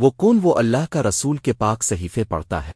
وہ کون وہ اللہ کا رسول کے پاک صحیفے پڑھتا ہے۔